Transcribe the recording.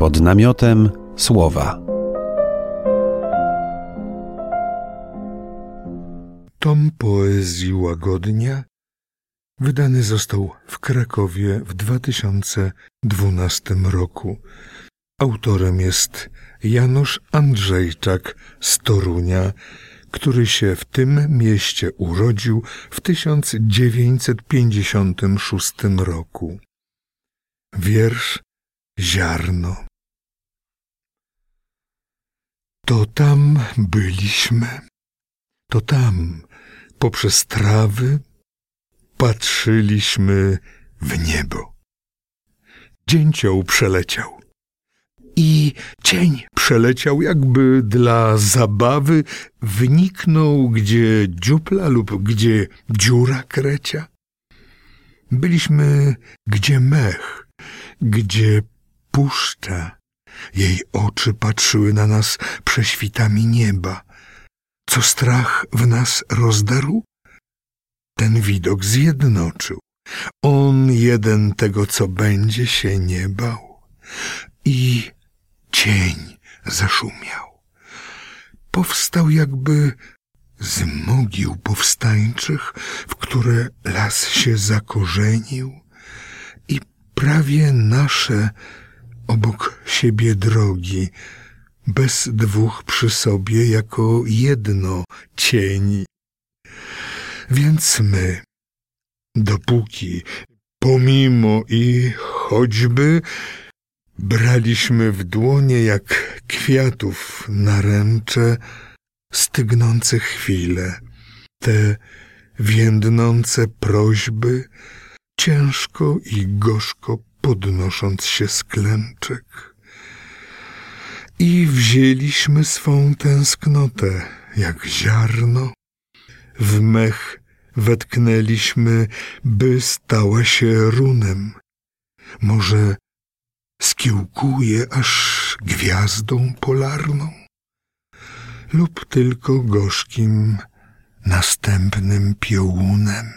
Pod namiotem słowa. Tom poezji Łagodnia wydany został w Krakowie w 2012 roku. Autorem jest Janusz Andrzejczak z Torunia, który się w tym mieście urodził w 1956 roku. Wiersz Ziarno. To tam byliśmy, to tam poprzez trawy patrzyliśmy w niebo. Dzięcioł przeleciał. I cień przeleciał jakby dla zabawy, wniknął gdzie dziupla lub gdzie dziura krecia. Byliśmy gdzie mech, gdzie puszcza. Jej oczy patrzyły na nas prześwitami nieba. Co strach w nas rozdarł? Ten widok zjednoczył. On jeden tego, co będzie, się nie bał. I cień zaszumiał. Powstał jakby z mogił powstańczych, w które las się zakorzenił i prawie nasze obok siebie drogi, bez dwóch przy sobie jako jedno cieni. Więc my, dopóki, pomimo i choćby braliśmy w dłonie jak kwiatów naręcze stygnące chwile, te więdnące prośby, ciężko i gorzko podnosząc się z klęczek. I wzięliśmy swą tęsknotę, jak ziarno, w mech wetknęliśmy, by stała się runem. Może skiełkuje aż gwiazdą polarną, lub tylko gorzkim następnym piołunem.